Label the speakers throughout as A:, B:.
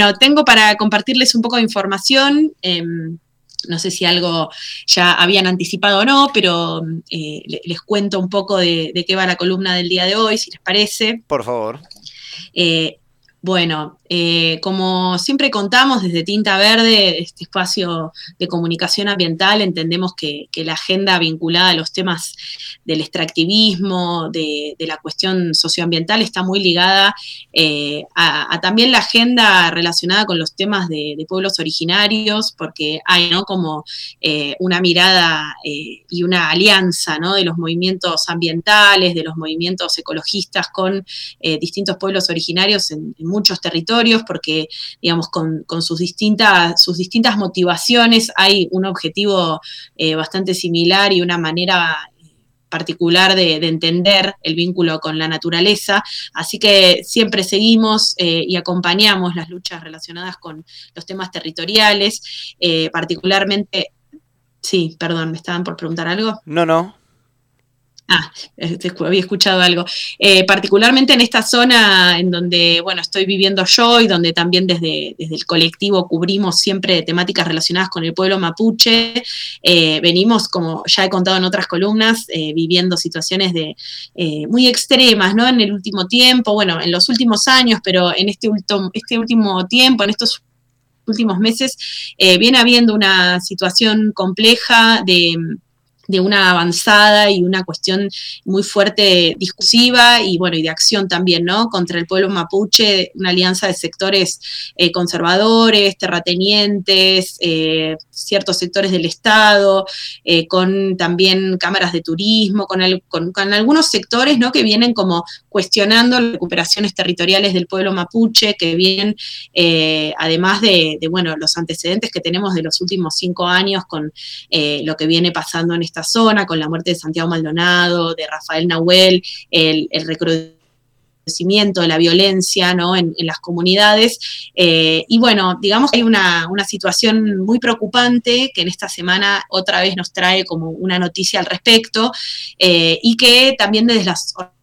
A: bueno, tengo para compartirles un poco de información. Em, no sé si algo ya habían anticipado o no, pero eh, les cuento un poco de, qué va la columna del día de hoy, si les parece.
B: Por favor.
A: Eh, bueno, eh, como siempre contamos desde Tinta Verde, este espacio de comunicación ambiental, entendemos que, la agenda vinculada a los temas del extractivismo, de, la cuestión socioambiental, está muy ligada eh, a, también la agenda relacionada con los temas de, pueblos originarios, porque hay ¿no? como eh, una mirada y una alianza de los movimientos ambientales, de los movimientos ecologistas con distintos pueblos originarios en muchos territorios, porque, digamos, con, sus, distintas, sus distintas motivaciones hay un objetivo eh, bastante similar y una manera eh, particular de, entender el vínculo con la naturaleza. Así que siempre seguimos eh, y acompañamos las luchas relacionadas con los temas territoriales, particularmente... Sí, perdón, ¿me estaban por preguntar algo?
B: No, no,
A: Ah, este, había escuchado algo. Eh, particularmente en esta zona en donde, bueno, estoy viviendo yo y donde también desde, desde el colectivo cubrimos siempre temáticas relacionadas con el pueblo mapuche, eh, venimos, como ya he contado en otras columnas, eh, viviendo situaciones de muy extremas, ¿no? En el último tiempo, bueno, en los últimos años, pero en este, este último tiempo, en estos últimos meses, viene habiendo una situación compleja de de una avanzada y una cuestión muy fuerte discursiva y bueno, y de acción también, ¿no? Contra el pueblo mapuche, una alianza de sectores eh, conservadores, terratenientes, eh, ciertos sectores del Estado, eh, con también cámaras de turismo, con, algunos sectores, ¿no? Que vienen como cuestionando las recuperaciones territoriales del pueblo mapuche, que vienen, además de, de, bueno, los antecedentes que tenemos de los últimos cinco años con lo que viene pasando en esta zona, con la muerte de Santiago Maldonado, de Rafael Nahuel, el, recrudecimiento de la violencia ¿no? en, las comunidades. Eh, y bueno, digamos que hay una, situación muy preocupante que en esta semana otra vez nos trae como una noticia al respecto eh, y que también desde las organizaciones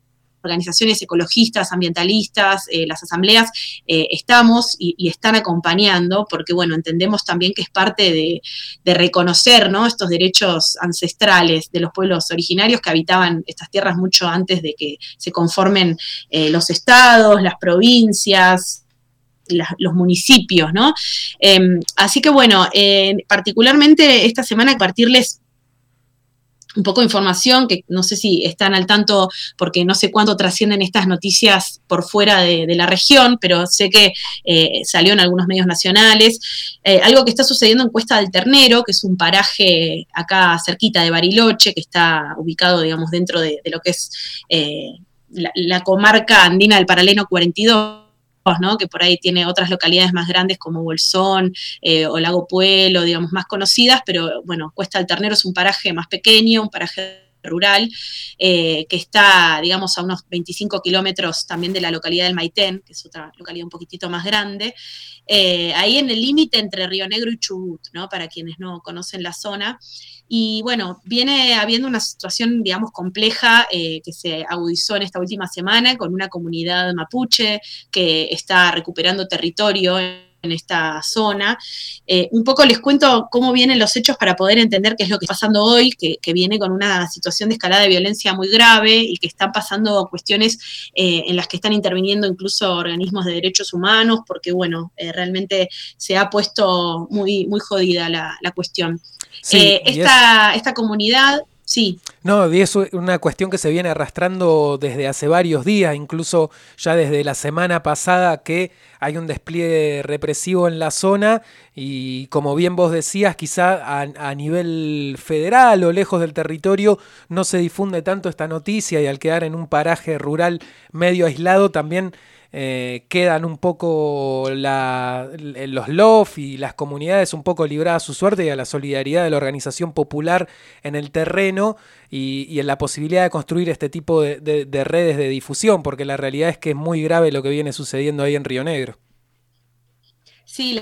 A: ecologistas, ambientalistas, eh, las asambleas, eh, estamos y, están acompañando, porque bueno, entendemos también que es parte de, reconocer ¿no? estos derechos ancestrales de los pueblos originarios que habitaban estas tierras mucho antes de que se conformen eh, los estados, las provincias, los municipios, ¿no? Em, así que bueno, particularmente esta semana compartirles un poco de información, que no sé si están al tanto porque no sé cuánto trascienden estas noticias por fuera de, la región, pero sé que eh, salió en algunos medios nacionales. Eh, algo que está sucediendo en Cuesta del Ternero, que es un paraje acá cerquita de Bariloche, que está ubicado, digamos, dentro de, lo que es eh, la, la comarca andina del Paraleno 42 que por ahí tiene otras localidades más grandes como Bolsón eh, o Lago Puelo, digamos, más conocidas, pero bueno, Cuesta del Ternero es un paraje más pequeño, un paraje rural, eh, que está, digamos, a unos 25 kilómetros también de la localidad del Maitén, que es otra localidad un poquitito más grande, eh, ahí en el límite entre Río Negro y Chubut, ¿no? Para quienes no conocen la zona. Y bueno, viene habiendo una situación, digamos, compleja eh, que se agudizó en esta última semana con una comunidad mapuche que está recuperando territorio en esta zona. Eh, un poco les cuento cómo vienen los hechos para poder entender qué es lo que está pasando hoy, que, viene con una situación de escalada de violencia muy grave y que están pasando cuestiones eh, en las que están interviniendo incluso organismos de derechos humanos, porque bueno, realmente se ha puesto muy, muy jodida la, la cuestión. Eh, esta, esta comunidad Sí.
C: No, y es una cuestión que se viene arrastrando desde hace varios días, incluso ya desde la semana pasada que hay un despliegue represivo en la zona y como bien vos decías, quizá a, a, nivel federal o lejos del territorio no se difunde tanto esta noticia y al quedar en un paraje rural medio aislado también eh, quedan un poco los LOF y las comunidades un poco libradas a su suerte y a la solidaridad de la organización popular en el terreno y, en la posibilidad de construir este tipo de, redes de difusión, porque la realidad es que es muy grave lo que viene sucediendo ahí en Río Negro.
A: Sí,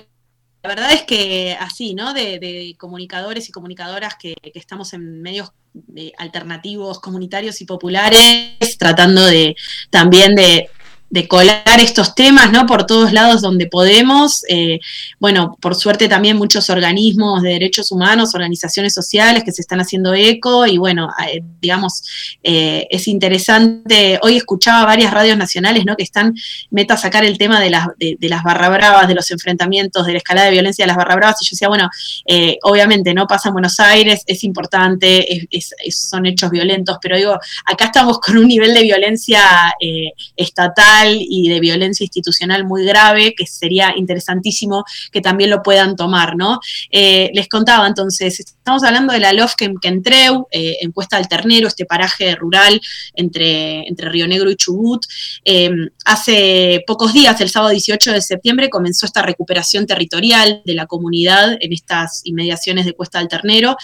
A: la verdad es que así, ¿no? De, comunicadores y comunicadoras que, estamos en medios eh, alternativos, comunitarios y populares, tratando de también de de colar estos temas, ¿no? Por todos lados donde podemos. Eh, bueno, por suerte también muchos organismos de derechos humanos, organizaciones sociales que se están haciendo eco y bueno, eh, digamos, eh, es interesante. Hoy escuchaba varias radios nacionales, ¿no? Que están meta a sacar el tema de las, de, las barra bravas, de los enfrentamientos, de la escalada de violencia de las barra bravas y yo decía, bueno, obviamente, ¿no? Pasa en Buenos Aires, es importante, son hechos violentos, pero digo, acá estamos con un nivel de violencia estatal y de violencia institucional muy grave, que sería interesantísimo que también lo puedan tomar, ¿no? Eh, les contaba entonces, estamos hablando de la LOF que, Entreu, eh, en Cuesta del Ternero, este paraje rural entre, entre Río Negro y Chubut. Eh, hace pocos días, el sábado 18 de septiembre, comenzó esta recuperación territorial de la comunidad en estas inmediaciones de Cuesta del Ternero.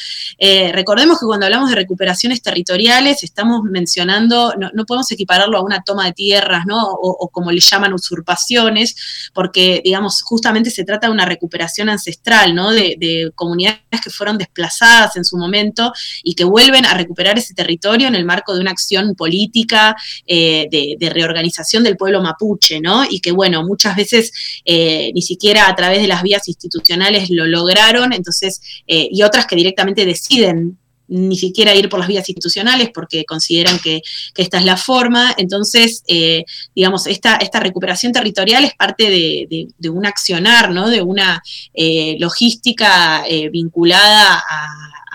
A: recordemos que cuando hablamos de recuperaciones territoriales, estamos mencionando, no, no podemos equipararlo a una toma de tierras, ¿no? O, como le llaman usurpaciones, porque, digamos, justamente se trata de una recuperación ancestral, ¿no? De, comunidades que fueron desplazadas en su momento y que vuelven a recuperar ese territorio en el marco de una acción política eh, de, reorganización del pueblo mapuche, ¿no? Y que, bueno, muchas veces eh, ni siquiera a través de las vías institucionales lo lograron, entonces, eh, y otras que directamente deciden ni siquiera ir por las vías institucionales porque consideran que, esta es la forma. Entonces, eh, digamos, esta, esta recuperación territorial es parte de, un accionar, ¿no? de una eh, logística eh, vinculada a,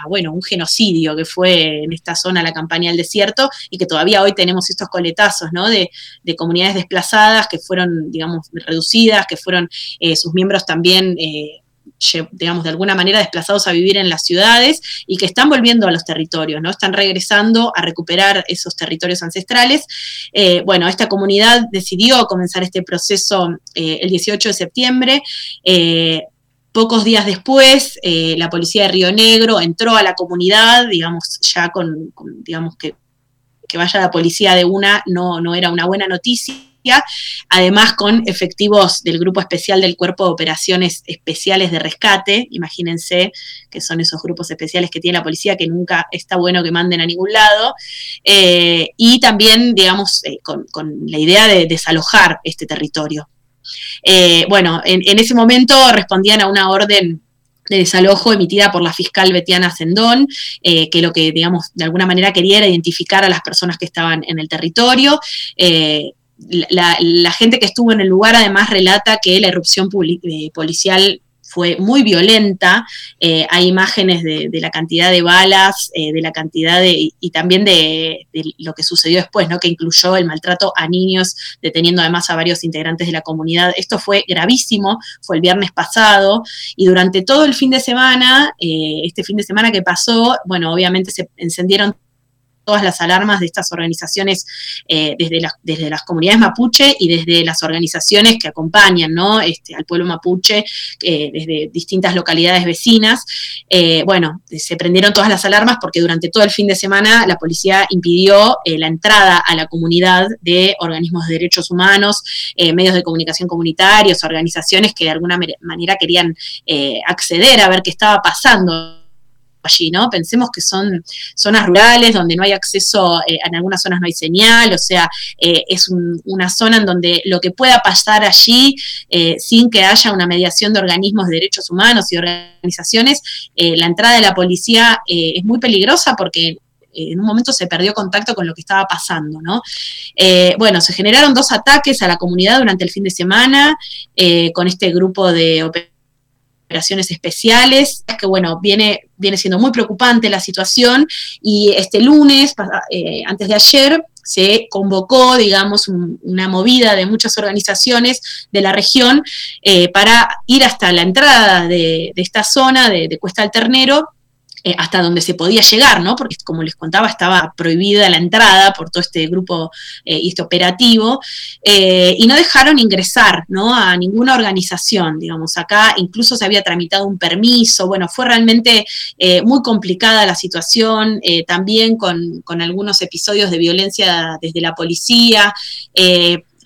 A: bueno, un genocidio que fue en esta zona la campaña del desierto y que todavía hoy tenemos estos coletazos, ¿no? De, de comunidades desplazadas que fueron, digamos, reducidas, que fueron sus miembros también digamos, de alguna manera desplazados a vivir en las ciudades y que están volviendo a los territorios, ¿no? Están regresando a recuperar esos territorios ancestrales. Eh, bueno, esta comunidad decidió comenzar este proceso eh, el 18 de septiembre. Eh, pocos días después, la policía de Río Negro entró a la comunidad, digamos, ya con, digamos, que, que vaya la policía de una no, no era una buena noticia además con efectivos del Grupo Especial del Cuerpo de Operaciones Especiales de Rescate, imagínense que son esos grupos especiales que tiene la policía que nunca está bueno que manden a ningún lado, eh, y también, digamos, eh, con, la idea de desalojar este territorio. Eh, bueno, en, ese momento respondían a una orden de desalojo emitida por la fiscal Betiana Sendón, que lo que, digamos, de alguna manera quería era identificar a las personas que estaban en el territorio la, gente que estuvo en el lugar además relata que la erupción eh, policial fue muy violenta. Eh, hay imágenes de, la cantidad de balas, eh, de la cantidad de. y también de, lo que sucedió después, ¿no? Que incluyó el maltrato a niños, deteniendo además a varios integrantes de la comunidad. Esto fue gravísimo, fue el viernes pasado, y durante todo el fin de semana, este fin de semana que pasó, bueno, obviamente se encendieron todas las alarmas de estas organizaciones eh, desde, las, desde las comunidades mapuche y desde las organizaciones que acompañan ¿no? este, al pueblo mapuche eh, desde distintas localidades vecinas. Eh, bueno, se prendieron todas las alarmas porque durante todo el fin de semana la policía impidió la entrada a la comunidad de organismos de derechos humanos, medios de comunicación comunitarios, organizaciones que de alguna manera querían acceder a ver qué estaba pasando allí, ¿no? Pensemos que son zonas rurales donde no hay acceso, eh, en algunas zonas no hay señal, o sea, eh, es una zona en donde lo que pueda pasar allí eh, sin que haya una mediación de organismos de derechos humanos y organizaciones, la entrada de la policía es muy peligrosa porque en un momento se perdió contacto con lo que estaba pasando, ¿no? bueno, se generaron dos ataques a la comunidad durante el fin de semana con este grupo de operaciones especiales, que bueno, viene, viene siendo muy preocupante la situación y este lunes, eh, antes de ayer, se convocó, digamos, una movida de muchas organizaciones de la región eh, para ir hasta la entrada de, esta zona de, de Cuesta del Ternero eh, hasta donde se podía llegar, ¿no? Porque como les contaba, estaba prohibida la entrada por todo este grupo eh, este operativo, eh, y no dejaron ingresar, ¿no? A ninguna organización, digamos, acá incluso se había tramitado un permiso, bueno, fue realmente muy complicada la situación, también con, algunos episodios de violencia desde la policía,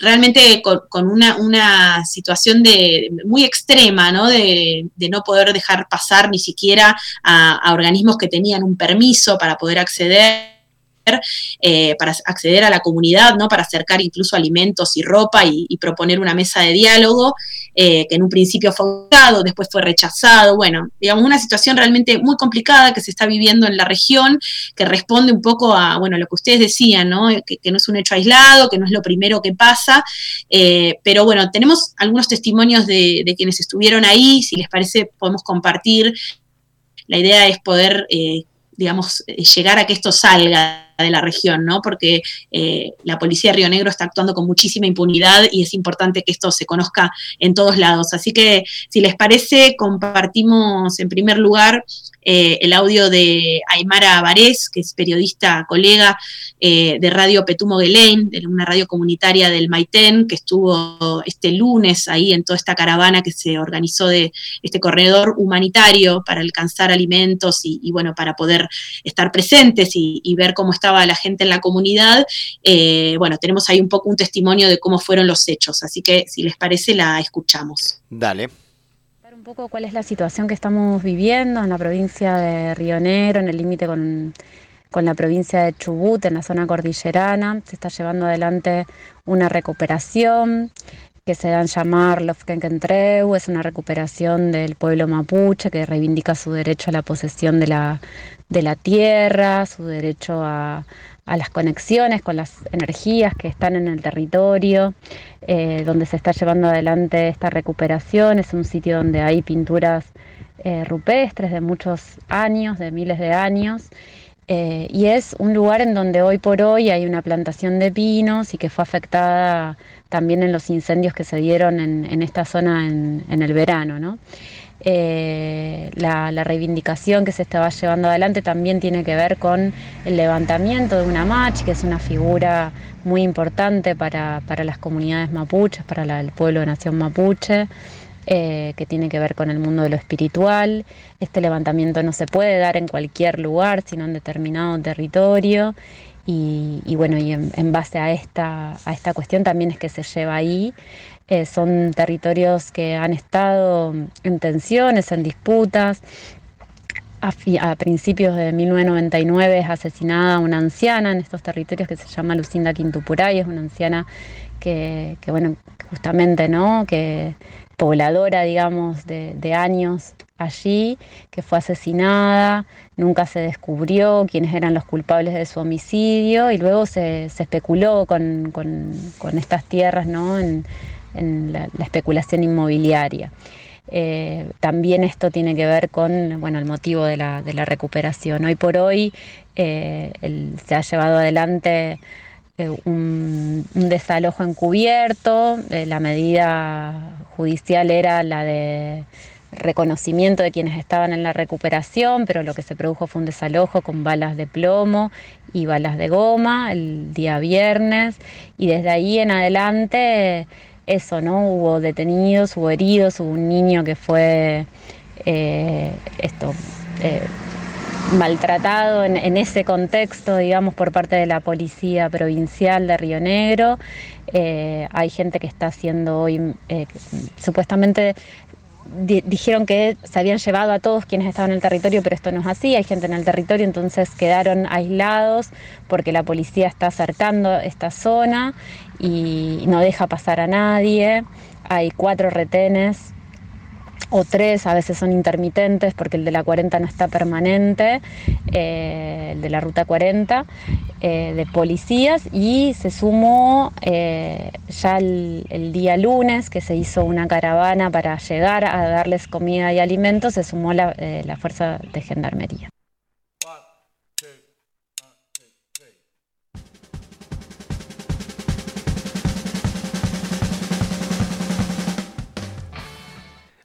A: realmente con, una, situación de, muy extrema, ¿no? De, no poder dejar pasar ni siquiera a, organismos que tenían un permiso para poder acceder eh, para acceder a la comunidad, ¿no? Para acercar incluso alimentos y ropa y, proponer una mesa de diálogo, eh, que en un principio fue votado, después fue rechazado. Bueno, digamos, una situación realmente muy complicada que se está viviendo en la región, que responde un poco a, bueno, lo que ustedes decían, ¿no? Que, no es un hecho aislado, que no es lo primero que pasa, eh, pero bueno, tenemos algunos testimonios de, quienes estuvieron ahí, si les parece podemos compartir. La idea es poder, digamos, llegar a que esto salga de la región, ¿no? Porque eh, la policía de Río Negro está actuando con muchísima impunidad y es importante que esto se conozca en todos lados. Así que, si les parece, compartimos en primer lugar eh, el audio de Aymara Varés, que es periodista, colega eh, de Radio Petumo Guelén, de una radio comunitaria del Maitén, que estuvo este lunes ahí en toda esta caravana que se organizó de este corredor humanitario para alcanzar alimentos y, bueno, para poder estar presentes y, ver cómo está a la gente en la comunidad, eh, bueno, tenemos ahí un poco un testimonio de cómo fueron los hechos, así que si les parece la escuchamos.
B: Dale.
D: Un poco cuál es la situación que estamos viviendo en la provincia de Río Negro, en el límite con, con la provincia de Chubut, en la zona cordillerana. Se está llevando adelante una recuperación que se dan llamar Los Kenkentreu, es una recuperación del pueblo mapuche que reivindica su derecho a la posesión de la, de la tierra, su derecho a, las conexiones con las energías que están en el territorio, eh, donde se está llevando adelante esta recuperación. Es un sitio donde hay pinturas eh, rupestres de muchos años, de miles de años. Eh, y es un lugar en donde hoy por hoy hay una plantación de pinos y que fue afectada también en los incendios que se dieron en, esta zona en, en el verano. ¿no? Eh, la, reivindicación que se estaba llevando adelante también tiene que ver con el levantamiento de una mach, que es una figura muy importante para, las comunidades mapuches, para el pueblo de nación mapuche. Eh, que tiene que ver con el mundo de lo espiritual. Este levantamiento no se puede dar en cualquier lugar, sino en determinado territorio. Y, bueno, y en, base a esta, a esta cuestión también es que se lleva ahí eh, son territorios que han estado en tensiones, en disputas. A, principios de 1999 es asesinada una anciana en estos territorios que se llama Lucinda Quintupuray, es una anciana que, bueno, justamente, ¿no? Que pobladora, digamos, de, años allí, que fue asesinada, nunca se descubrió quiénes eran los culpables de su homicidio y luego se, especuló con, estas tierras, ¿no? La, especulación inmobiliaria. Eh, también esto tiene que ver con bueno, el motivo de la, recuperación. Hoy por hoy eh, se ha llevado adelante eh, un, desalojo encubierto, la medida judicial era la de reconocimiento de quienes estaban en la recuperación, pero lo que se produjo fue un desalojo con balas de plomo y balas de goma el día viernes y desde ahí en adelante eso, ¿no? Hubo detenidos, hubo heridos, hubo un niño que fue eh, esto eh, maltratado en, ese contexto, digamos, por parte de la policía provincial de Río Negro. Eh, hay gente que está haciendo hoy, supuestamente dijeron que se habían llevado a todos quienes estaban en el territorio, pero esto no es así, hay gente en el territorio, entonces quedaron aislados porque la policía está acercando esta zona y no deja pasar a nadie. Hay cuatro retenes o tres, a veces son intermitentes porque el de la 40 no está permanente, eh, el de la ruta 40, eh, de policías y se sumó eh, ya el, día lunes que se hizo una caravana para llegar a darles comida y alimentos, se sumó la fuerza de gendarmería.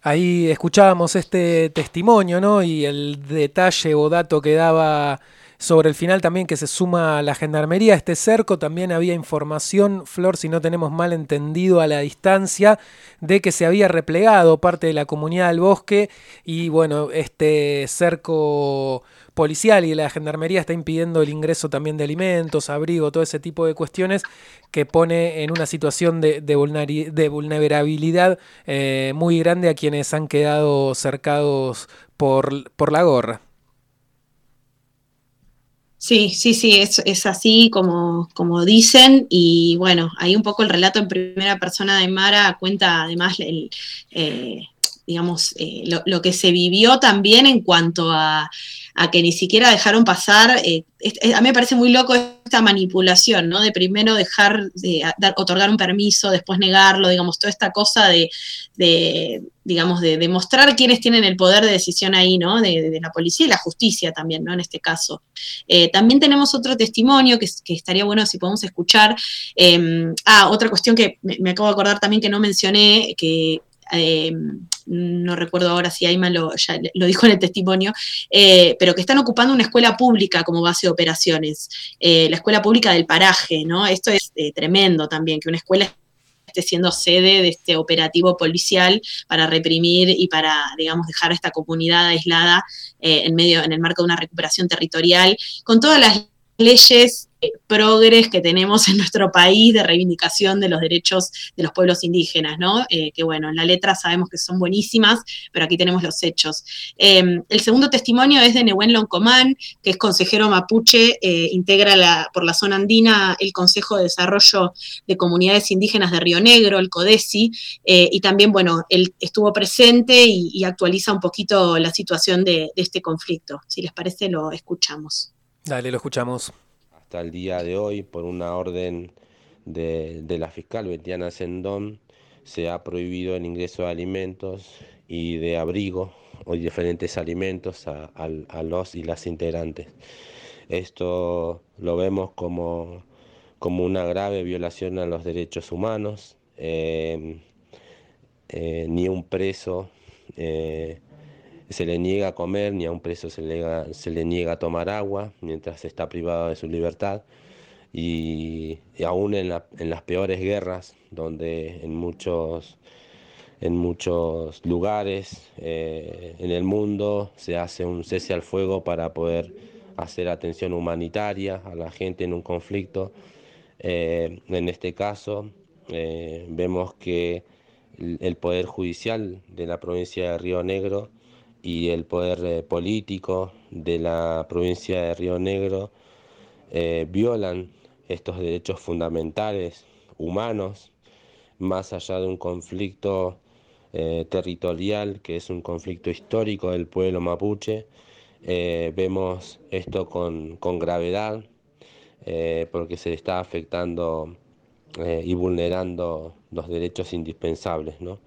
C: Ahí escuchábamos este testimonio, ¿no? Y el detalle o dato que daba sobre el final también que se suma la gendarmería. Este cerco también había información, Flor, si no tenemos mal entendido a la distancia, de que se había replegado parte de la comunidad del bosque y bueno, este cerco policial y la gendarmería está impidiendo el ingreso también de alimentos, abrigo, todo ese tipo de cuestiones que pone en una situación de, vulnerabilidad eh, muy grande a quienes han quedado cercados por, por la gorra.
A: Sí, sí, sí, es, así como, como, dicen y bueno, ahí un poco el relato en primera persona de Mara cuenta además el, eh, digamos, eh, lo, que se vivió también en cuanto a, que ni siquiera dejaron pasar, eh, a mí me parece muy loco esta manipulación, ¿no? De primero dejar, de otorgar un permiso, después negarlo, digamos, toda esta cosa de, digamos, de demostrar quiénes tienen el poder de decisión ahí, ¿no? De, la policía y la justicia también, ¿no? En este caso. Eh, también tenemos otro testimonio que, estaría bueno si podemos escuchar. Em, ah, otra cuestión que me, acabo de acordar también que no mencioné, que em, no recuerdo ahora si Ayman lo, ya lo dijo en el testimonio, eh, pero que están ocupando una escuela pública como base de operaciones, eh, la escuela pública del paraje, ¿no? Esto es tremendo también, que una escuela siendo sede de este operativo policial para reprimir y para, digamos, dejar a esta comunidad aislada eh, en medio, en el marco de una recuperación territorial, con todas las leyes eh, progres que tenemos en nuestro país de reivindicación de los derechos de los pueblos indígenas, ¿no? Eh, que bueno, en la letra sabemos que son buenísimas, pero aquí tenemos los hechos. Em, el segundo testimonio es de Nehuen Loncomán, que es consejero mapuche, eh, integra por la zona andina el Consejo de Desarrollo de Comunidades Indígenas de Río Negro, el CODESI, y también, bueno, él estuvo presente y, actualiza un poquito la situación de este conflicto. Si les parece, lo escuchamos.
C: Dale, lo escuchamos.
B: Hasta el día de hoy, por una orden de, la fiscal Betiana Sendón, se ha prohibido el ingreso de alimentos y de abrigo o diferentes alimentos a, los y las integrantes. Esto lo vemos como, como una grave violación a los derechos humanos. Eh, eh, ni un preso eh, se le niega a comer, ni a un preso se le, se le niega a tomar agua mientras está privado de su libertad. Y, aún en, las peores guerras, donde en muchos, en muchos lugares eh, en el mundo se hace un cese al fuego para poder hacer atención humanitaria a la gente en un conflicto. Eh, en este caso, eh, vemos que el Poder Judicial de la provincia de Río Negro y el poder eh, político de la provincia de Río Negro eh, violan estos derechos fundamentales humanos más allá de un conflicto eh, territorial que es un conflicto histórico del pueblo mapuche. vemos esto con, con gravedad porque se está afectando y vulnerando los derechos indispensables. ¿no?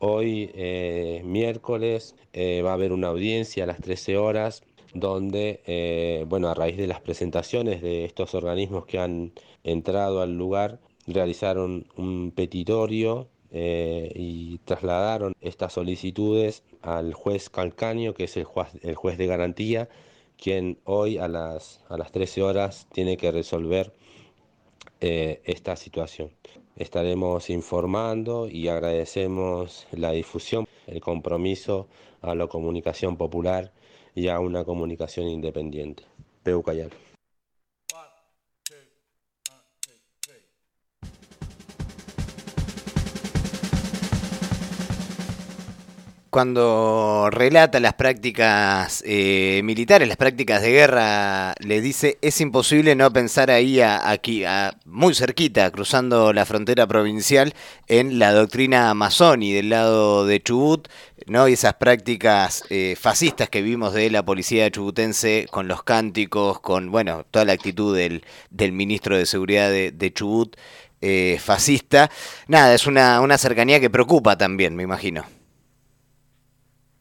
B: Hoy, eh, miércoles, eh, va a haber una audiencia a las 13 horas donde, eh, bueno, a raíz de las presentaciones de estos organismos que han entrado al lugar, realizaron un petitorio y trasladaron estas solicitudes al juez Calcaño, que es el juez, el juez de garantía, quien hoy a las, a las 13 horas tiene que resolver esta situación estaremos informando y agradecemos la difusión, el compromiso a la comunicación popular y a una comunicación independiente. Peucayal.
E: Cuando relata las prácticas eh, militares, las prácticas de guerra, le dice es imposible no pensar ahí aquí, muy cerquita, cruzando la frontera provincial, en la doctrina y del lado de Chubut, ¿no? Y esas prácticas eh, fascistas que vimos de la policía chubutense con los cánticos, con bueno, toda la actitud del, del ministro de Seguridad de, Chubut eh, fascista. Nada, es una, una cercanía que preocupa también, me imagino.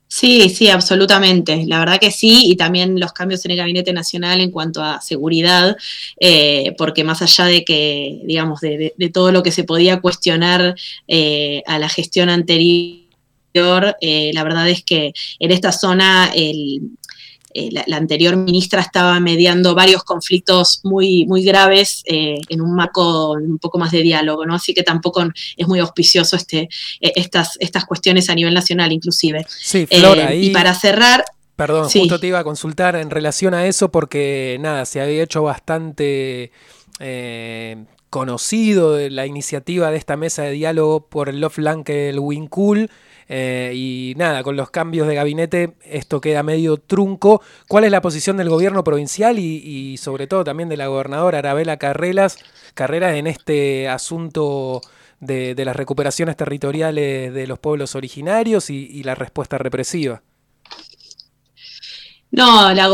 A: Sí, sí, absolutamente. La verdad que sí, y también los cambios en el Gabinete Nacional en cuanto a seguridad, eh, porque más allá de que, digamos, de, todo lo que se podía cuestionar eh, a la gestión anterior, eh, la verdad es que en esta zona el, eh, la, anterior ministra estaba mediando varios conflictos muy, muy graves eh, en un marco un poco más de diálogo, ¿no? Así que tampoco es muy auspicioso este, eh, estas, estas cuestiones a nivel nacional, inclusive.
C: Sí, Flora,
A: Y para cerrar.
C: Perdón, justo te iba a consultar en relación a eso porque nada, se había hecho bastante conocido la iniciativa de esta mesa de diálogo por el Love Lankel Wincul eh, y nada, con los cambios de gabinete esto queda medio trunco. ¿Cuál es la posición del gobierno provincial y, sobre todo también de la gobernadora Arabela Carreras, Carreras en este asunto de, las recuperaciones territoriales de los pueblos originarios y, la respuesta represiva?
A: No, la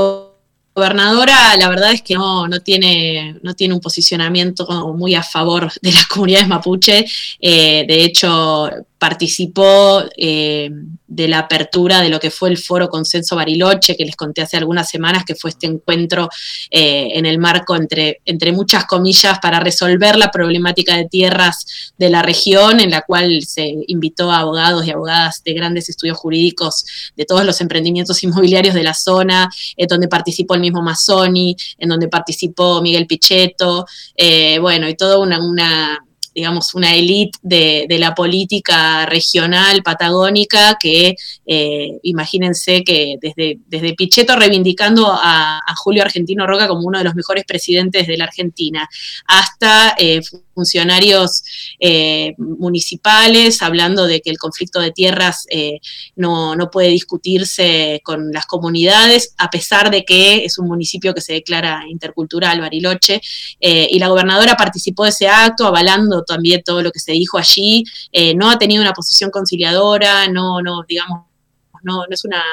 A: gobernadora la verdad es que no, no, tiene, no tiene un posicionamiento muy a favor de las comunidades mapuche. Eh, de hecho, participó eh, de la apertura de lo que fue el foro Consenso Bariloche, que les conté hace algunas semanas, que fue este encuentro eh, en el marco, entre, entre muchas comillas, para resolver la problemática de tierras de la región, en la cual se invitó a abogados y abogadas de grandes estudios jurídicos de todos los emprendimientos inmobiliarios de la zona, en donde participó el mismo Mazzoni, en donde participó Miguel Pichetto, eh, bueno, y toda una digamos, una élite de, la política regional patagónica que eh, imagínense que desde, desde Pichetto reivindicando a, Julio Argentino Roca como uno de los mejores presidentes de la Argentina, hasta eh, funcionarios eh, municipales hablando de que el conflicto de tierras no, no, puede discutirse con las comunidades, a pesar de que es un municipio que se declara intercultural, Bariloche, y la gobernadora participó de ese acto avalando también todo lo que se dijo allí, eh, no ha tenido una posición conciliadora, no, no, digamos, no, no es una,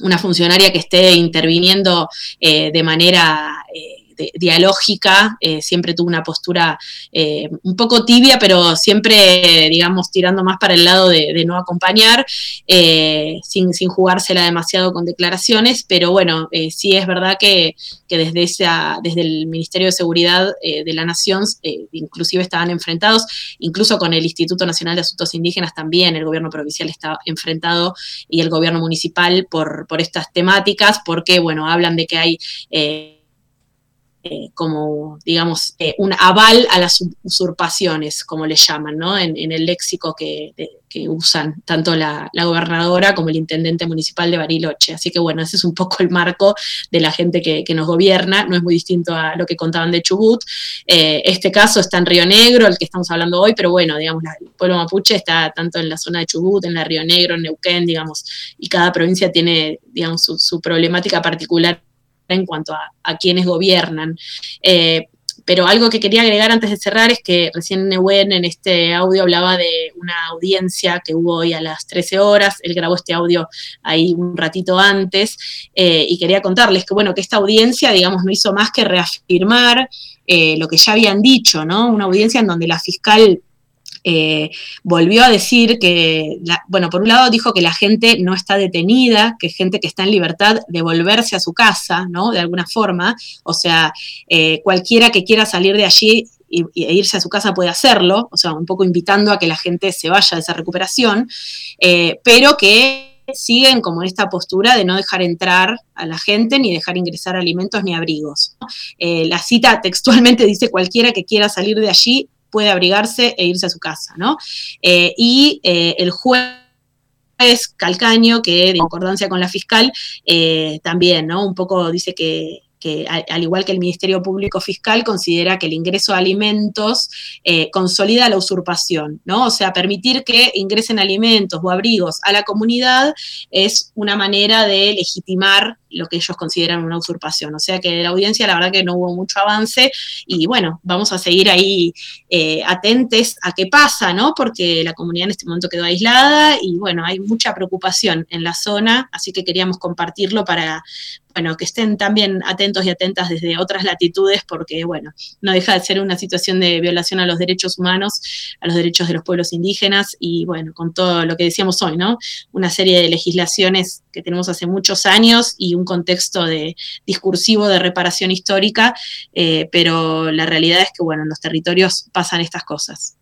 A: una funcionaria que esté interviniendo eh, de manera eh, dialógica, eh, siempre tuvo una postura eh, un poco tibia, pero siempre, digamos, tirando más para el lado de, no acompañar, eh, sin, sin, jugársela demasiado con declaraciones, pero bueno, sí es verdad que, desde, esa, desde el Ministerio de Seguridad de la Nación, inclusive estaban enfrentados, incluso con el Instituto Nacional de Asuntos Indígenas también, el gobierno provincial está enfrentado y el gobierno municipal por, por estas temáticas, porque, bueno, hablan de que hay como, digamos, eh, un aval a las usurpaciones, como le llaman, ¿no? En, el léxico que, usan tanto la, gobernadora como el intendente municipal de Bariloche. Así que bueno, ese es un poco el marco de la gente que, nos gobierna, no es muy distinto a lo que contaban de Chubut. Eh, este caso está en Río Negro, el que estamos hablando hoy, pero bueno, digamos, el pueblo mapuche está tanto en la zona de Chubut, en la Río Negro, en Neuquén, digamos, y cada provincia tiene, digamos, su problemática particular en cuanto a, quienes gobiernan. Eh, pero algo que quería agregar antes de cerrar es que recién Neuen en este audio hablaba de una audiencia que hubo hoy a las 13 horas. Él grabó este audio ahí un ratito antes eh, y quería contarles que, bueno, que esta audiencia, digamos, no hizo más que reafirmar eh, lo que ya habían dicho, ¿no? Una audiencia en donde la fiscal eh, volvió a decir que, bueno, por un lado dijo que la gente no está detenida, que gente que está en libertad de volverse a su casa, ¿no? De alguna forma, o sea, eh, cualquiera que quiera salir de allí e irse a su casa puede hacerlo, o sea, un poco invitando a que la gente se vaya de esa recuperación, eh, pero que siguen como en esta postura de no dejar entrar a la gente, ni dejar ingresar alimentos ni abrigos. la cita textualmente dice cualquiera que quiera salir de allí puede abrigarse e irse a su casa, ¿no? Eh, y eh, el juez Calcaño, que de concordancia con la fiscal, eh, también, ¿no? Un poco dice que que al igual que el Ministerio Público Fiscal considera que el ingreso de alimentos consolida la usurpación, ¿no? O sea, permitir que ingresen alimentos o abrigos a la comunidad es una manera de legitimar lo que ellos consideran una usurpación. O sea que de la audiencia la verdad que no hubo mucho avance y bueno, vamos a seguir ahí eh, atentes a qué pasa, ¿no? Porque la comunidad en este momento quedó aislada y bueno, hay mucha preocupación en la zona, así que queríamos compartirlo para, bueno, que estén también atentos y atentas desde otras latitudes, porque, bueno, no deja de ser una situación de violación a los derechos humanos, a los derechos de los pueblos indígenas, y bueno, con todo lo que decíamos hoy, ¿no? Una serie de legislaciones que tenemos hace muchos años y un contexto de discursivo de reparación histórica, eh, pero la realidad es que, bueno, en los territorios pasan estas cosas.